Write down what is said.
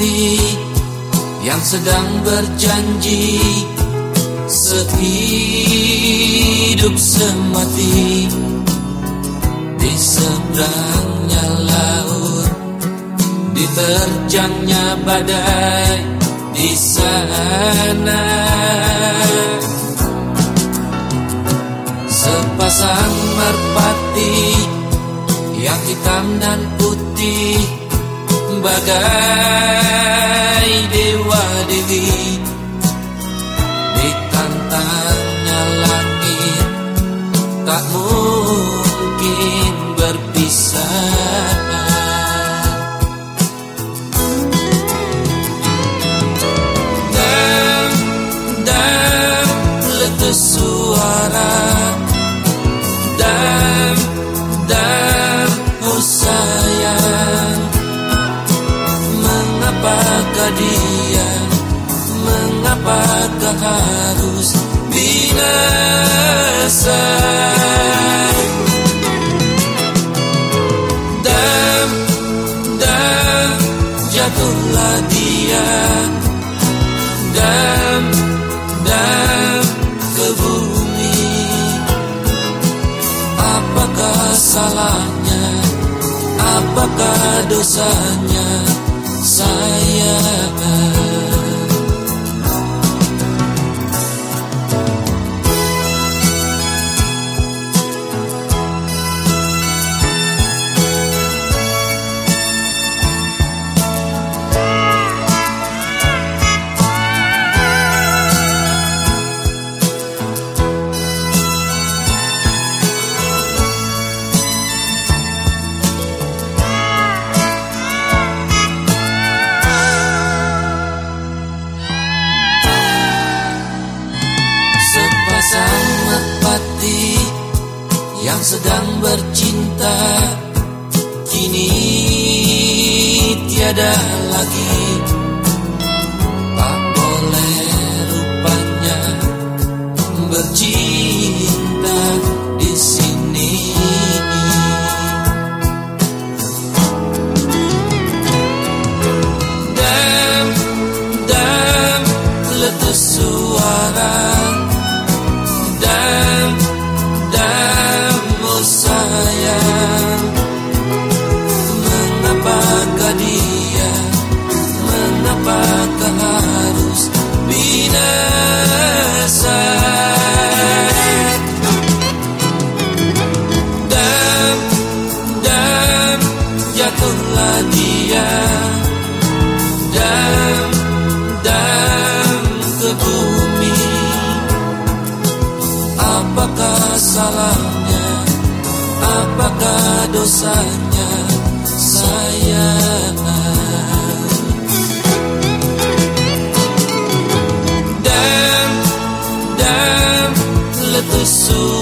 Merpati yang sedang berjanji Sehidup semati Di seberangnya laut Diterjangnya badai di sana. Sepasang merpati yang hitam dan putih Bagai dewa dewi Ditantangnya langit Tak mungkin berpisah jatuhlah dia. Dan, dan ke bumi. Apakah salahnya? Apakah dosanya yang sedang bercinta Kini tiada lagi besarnya sayang dan dan letusun